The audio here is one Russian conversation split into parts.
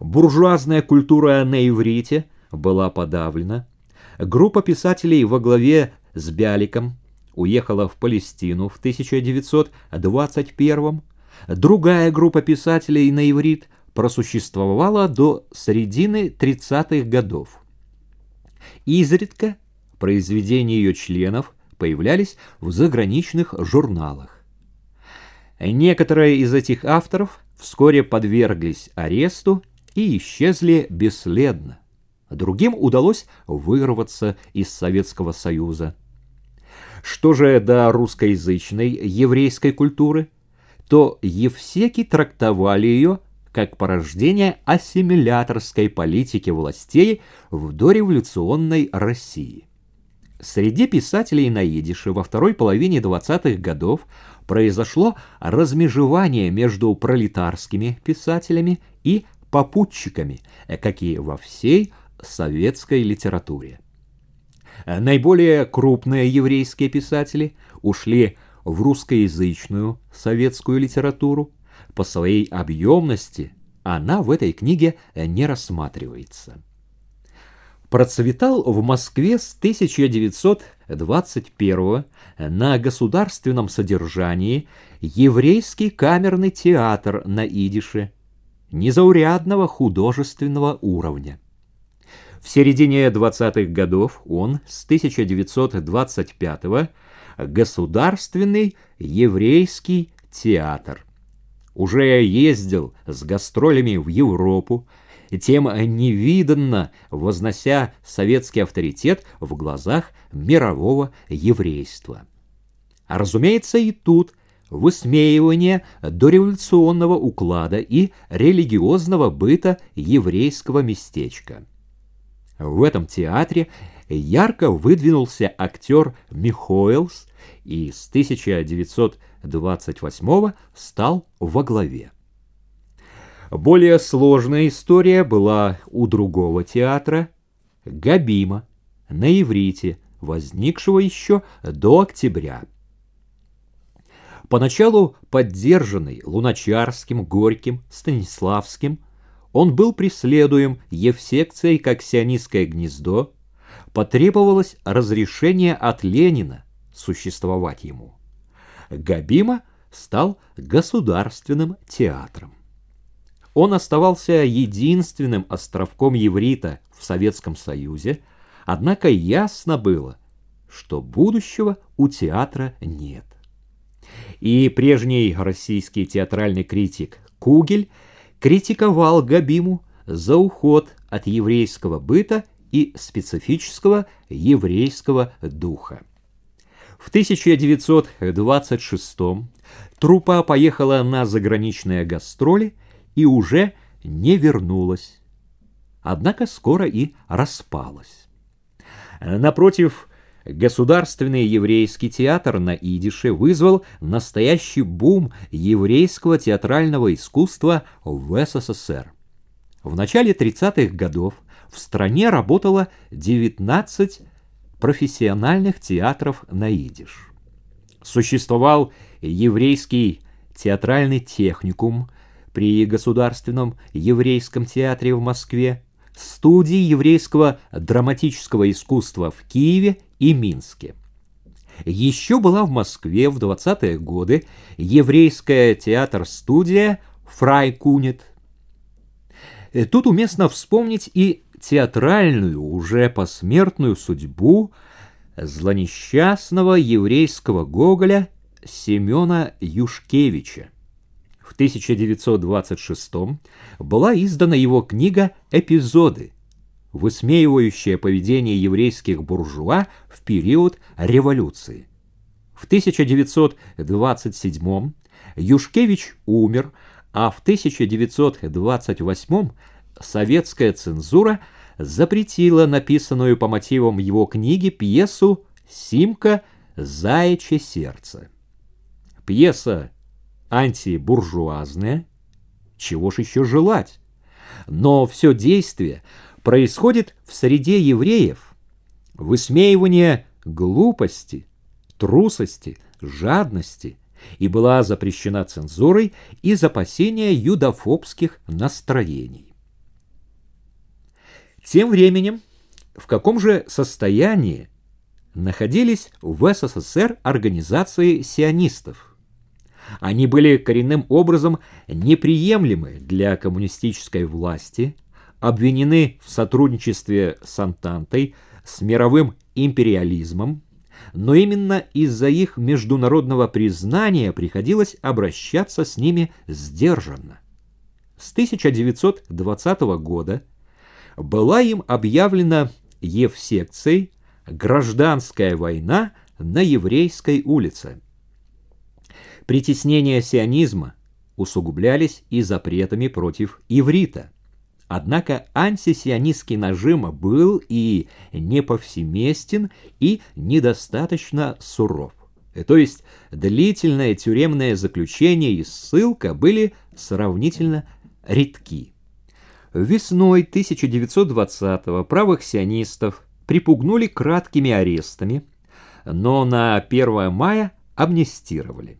Буржуазная культура на иврите была подавлена. Группа писателей во главе с Бяликом уехала в Палестину в 1921 Другая группа писателей на иврит просуществовала до середины 30-х годов. Изредка произведения ее членов появлялись в заграничных журналах. Некоторые из этих авторов вскоре подверглись аресту и исчезли бесследно. Другим удалось вырваться из Советского Союза. Что же до русскоязычной еврейской культуры, то евсеки трактовали ее как порождение ассимиляторской политики властей в дореволюционной России. Среди писателей на идише во второй половине 20-х годов произошло размежевание между пролетарскими писателями и попутчиками, как и во всей советской литературе. Наиболее крупные еврейские писатели ушли в русскоязычную советскую литературу. По своей объемности она в этой книге не рассматривается. Процветал в Москве с 1921 на государственном содержании еврейский камерный театр на идише незаурядного художественного уровня. В середине 20-х годов он с 1925 Государственный еврейский театр. Уже ездил с гастролями в Европу, тем невиданно вознося советский авторитет в глазах мирового еврейства. А разумеется, и тут высмеивание дореволюционного уклада и религиозного быта еврейского местечка. В этом театре ярко выдвинулся актер Михоэлс и с 1928 стал во главе. Более сложная история была у другого театра Габима на иврите, возникшего еще до октября. Поначалу поддержанный Луначарским, Горьким, Станиславским, он был преследуем Евсекцией как сионистское гнездо, потребовалось разрешение от Ленина существовать ему. Габима стал государственным театром. Он оставался единственным островком еврита в Советском Союзе, однако ясно было, что будущего у театра нет. И прежний российский театральный критик Кугель критиковал Габиму за уход от еврейского быта и специфического еврейского духа. В 1926 труппа поехала на заграничные гастроли и уже не вернулась. Однако скоро и распалась. Напротив, Государственный еврейский театр на идише вызвал настоящий бум еврейского театрального искусства в СССР. В начале 30-х годов в стране работало 19 профессиональных театров на идиш. Существовал еврейский театральный техникум при Государственном еврейском театре в Москве, студии еврейского драматического искусства в Киеве и Минске. Еще была в Москве в 20-е годы еврейская театр-студия «Фрайкунет». Э, тут уместно вспомнить и театральную, уже посмертную судьбу злонесчастного еврейского Гоголя Семена Юшкевича. В 1926 была издана его книга «Эпизоды», высмеивающая поведение еврейских буржуа в период революции. В 1927 Юшкевич умер, а в 1928 советская цензура запретила написанную по мотивам его книги пьесу «Симка. Заячье сердце». Пьеса антибуржуазная, чего ж еще желать? Но все действие происходит в среде евреев. Высмеивание глупости, трусости, жадности и была запрещена цензурой из опасения юдофобских настроений. Тем временем, в каком же состоянии находились в СССР организации сионистов? Они были коренным образом неприемлемы для коммунистической власти, обвинены в сотрудничестве с Антантой, с мировым империализмом, но именно из-за их международного признания приходилось обращаться с ними сдержанно. С 1920 года была им объявлена Евсекцией гражданская война на еврейской улице. Притеснения сионизма усугублялись и запретами против иврита. Однако антисионистский нажим был и не повсеместен, и недостаточно суров. То есть длительное тюремное заключение и ссылка были сравнительно редки. Весной 1920-го правых сионистов припугнули краткими арестами, но на 1 мая амнистировали.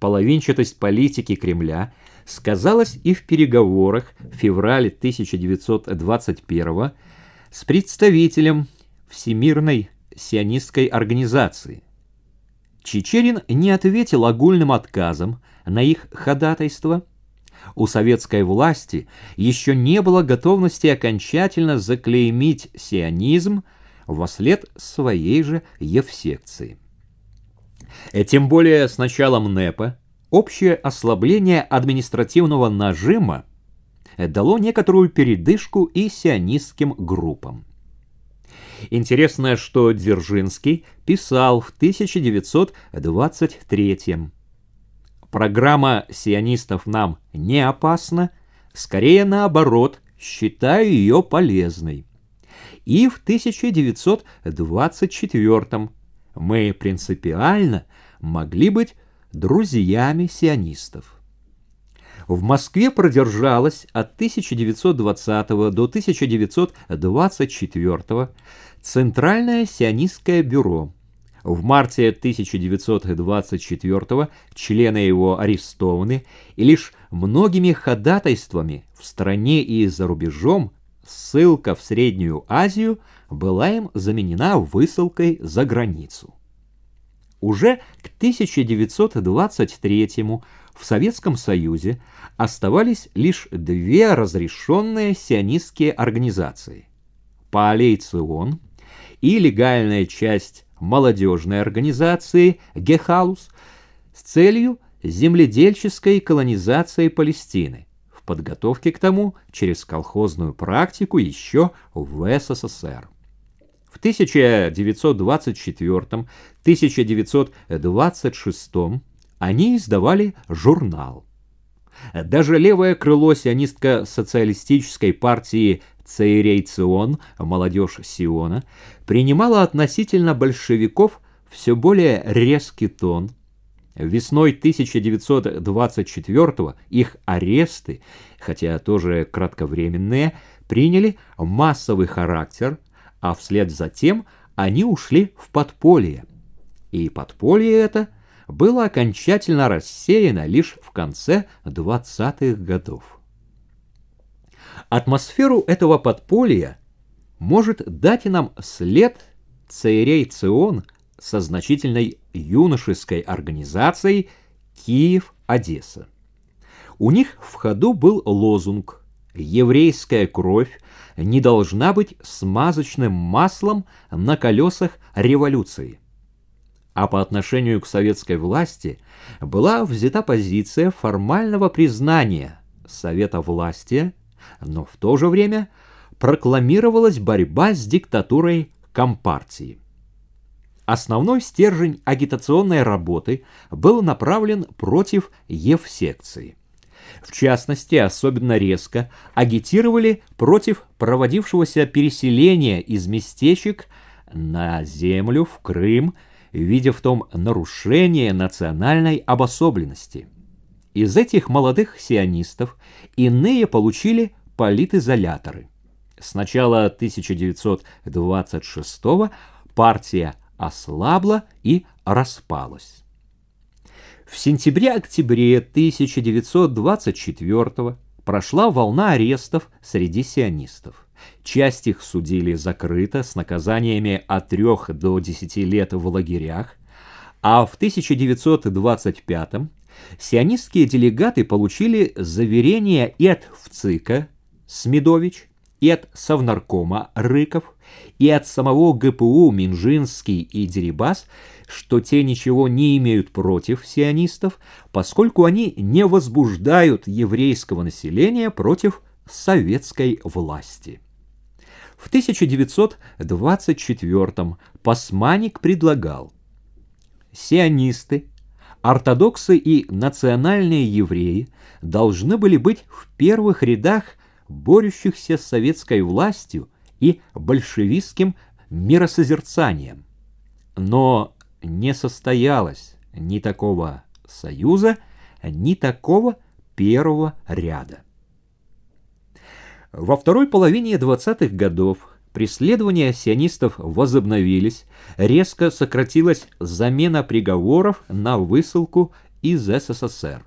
Половинчатость политики Кремля сказалась и в переговорах в феврале 1921 с представителем Всемирной сионистской организации. Чечерин не ответил огульным отказом на их ходатайство. У советской власти еще не было готовности окончательно заклеймить сионизм во след своей же Евсекции. Э, тем более с началом НЭПа общее ослабление административного нажима э, дало некоторую передышку и сионистским группам. Интересно, что Дзержинский писал в 1923 -м. Программа сионистов нам не опасна, скорее наоборот, считаю ее полезной. И в 1924 мы принципиально могли быть друзьями сионистов. В Москве продержалась от 1920 до 1924 Центральное сионистское бюро. В марте 1924 члены его арестованы, и лишь многими ходатайствами в стране и за рубежом ссылка в Среднюю Азию была им заменена высылкой за границу. Уже к 1923 в Советском Союзе оставались лишь две разрешенные сионистские организации – Паалей Цион и легальная часть молодежной организации Гехалус с целью земледельческой колонизации Палестины, в подготовке к тому через колхозную практику еще в СССР. В 1924-1926 они издавали журнал. Даже левое крыло сионистско-социалистической партии Цейрейцион, молодежь Сиона, принимало относительно большевиков все более резкий тон. Весной 1924 их аресты, хотя тоже кратковременные, приняли массовый характер – а вслед за тем они ушли в подполье. И подполье это было окончательно рассеяно лишь в конце 20-х годов. Атмосферу этого подполья может дать и нам след Цейрей Цион со значительной юношеской организацией Киев-Одесса. У них в ходу был лозунг «Еврейская кровь не должна быть смазочным маслом на колесах революции. А по отношению к советской власти была взята позиция формального признания Совета власти, но в то же время прокламировалась борьба с диктатурой Компартии. Основной стержень агитационной работы был направлен против Евсекции. В частности, особенно резко агитировали против проводившегося переселения из местечек на землю в Крым, видя в том нарушение национальной обособленности. Из этих молодых сионистов иные получили политизоляторы. С начала 1926 партия ослабла и распалась. В сентябре-октябре 1924 прошла волна арестов среди сионистов. часть их судили закрыто с наказаниями от 3 до 10 лет в лагерях, а в 1925 сионистские делегаты получили заверение и от ВЦИКа Смедович, и от Совнаркома Рыков, и от самого ГПУ Минжинский и Дерибас, что те ничего не имеют против сионистов, поскольку они не возбуждают еврейского населения против советской власти. В 1924 Пасманик предлагал сионисты, ортодоксы и национальные евреи должны были быть в первых рядах борющихся с советской властью и большевистским миросозерцанием. Но не состоялось ни такого союза, ни такого первого ряда. Во второй половине 20-х годов преследования сионистов возобновились, резко сократилась замена приговоров на высылку из СССР.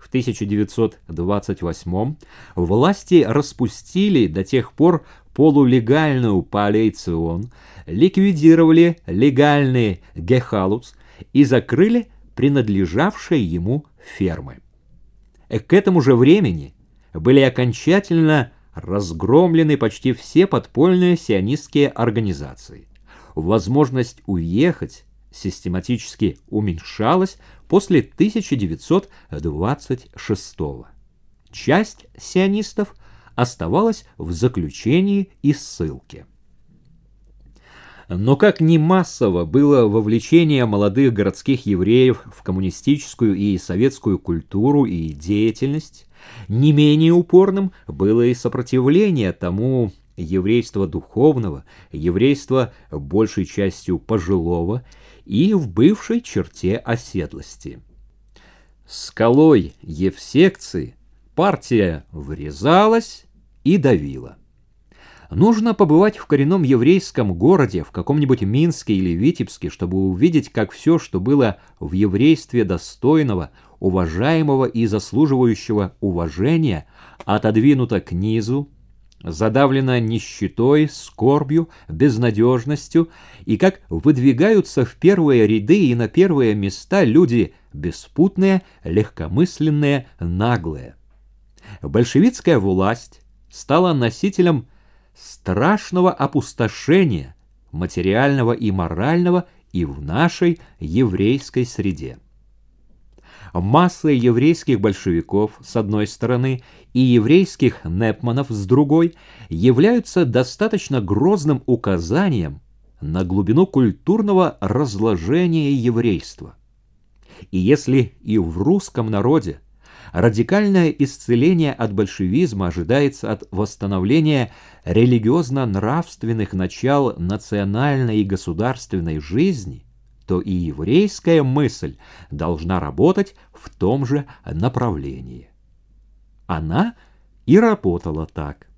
В 1928 власти распустили до тех пор полулегальную полейцион, ликвидировали легальный гехалуц и закрыли принадлежавшие ему фермы. К этому же времени были окончательно разгромлены почти все подпольные сионистские организации. Возможность уехать систематически уменьшалась после 1926 -го. Часть сионистов оставалась в заключении и ссылке. Но как не массово было вовлечение молодых городских евреев в коммунистическую и советскую культуру и деятельность, не менее упорным было и сопротивление тому еврейства духовного, еврейства большей частью пожилого и в бывшей черте оседлости. Скалой Евсекции партия врезалась и давила. Нужно побывать в коренном еврейском городе, в каком-нибудь Минске или Витебске, чтобы увидеть, как все, что было в еврействе достойного, уважаемого и заслуживающего уважения, отодвинуто к низу, задавлено нищетой, скорбью, безнадежностью, и как выдвигаются в первые ряды и на первые места люди беспутные, легкомысленные, наглые. Большевистская власть стала носителем страшного опустошения, материального и морального, и в нашей еврейской среде. Масса еврейских большевиков с одной стороны и еврейских непманов с другой являются достаточно грозным указанием на глубину культурного разложения еврейства. И если и в русском народе радикальное исцеление от большевизма ожидается от восстановления религиозно-нравственных начал национальной и государственной жизни, то и еврейская мысль должна работать в том же направлении. Она и работала так.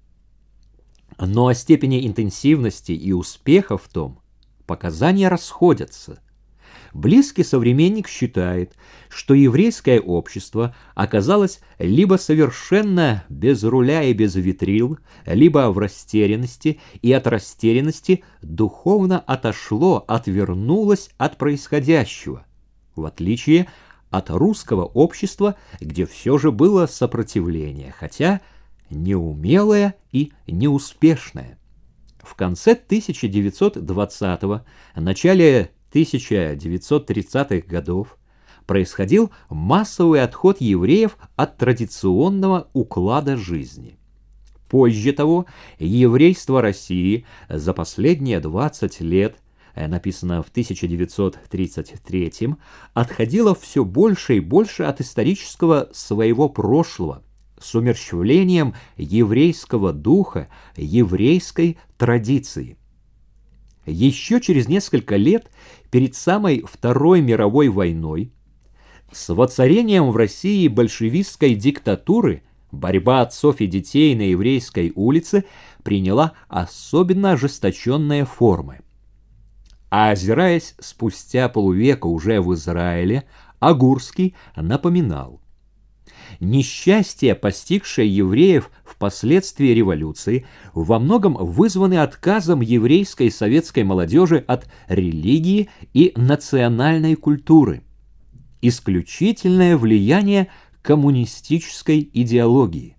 Но о степени интенсивности и успеха в том показания расходятся – Близкий современник считает, что еврейское общество оказалось либо совершенно без руля и без витрил, либо в растерянности, и от растерянности духовно отошло, отвернулось от происходящего, в отличие от русского общества, где все же было сопротивление, хотя неумелое и неуспешное. В конце 1920-го, начале 1930-х годов происходил массовый отход евреев от традиционного уклада жизни. Позже того, еврейство России за последние 20 лет э, написано в 1933 отходило все больше и больше от исторического своего прошлого, с умерщвлением еврейского духа, еврейской традиции. Еще через несколько лет, перед самой Второй мировой войной, с воцарением в России большевистской диктатуры борьба отцов и детей на еврейской улице приняла особенно ожесточенные формы. А озираясь спустя полувека уже в Израиле, Агурский напоминал. Несчастья, постигшие евреев впоследствии революции, во многом вызваны отказом еврейской советской молодежи от религии и национальной культуры. Исключительное влияние коммунистической идеологии.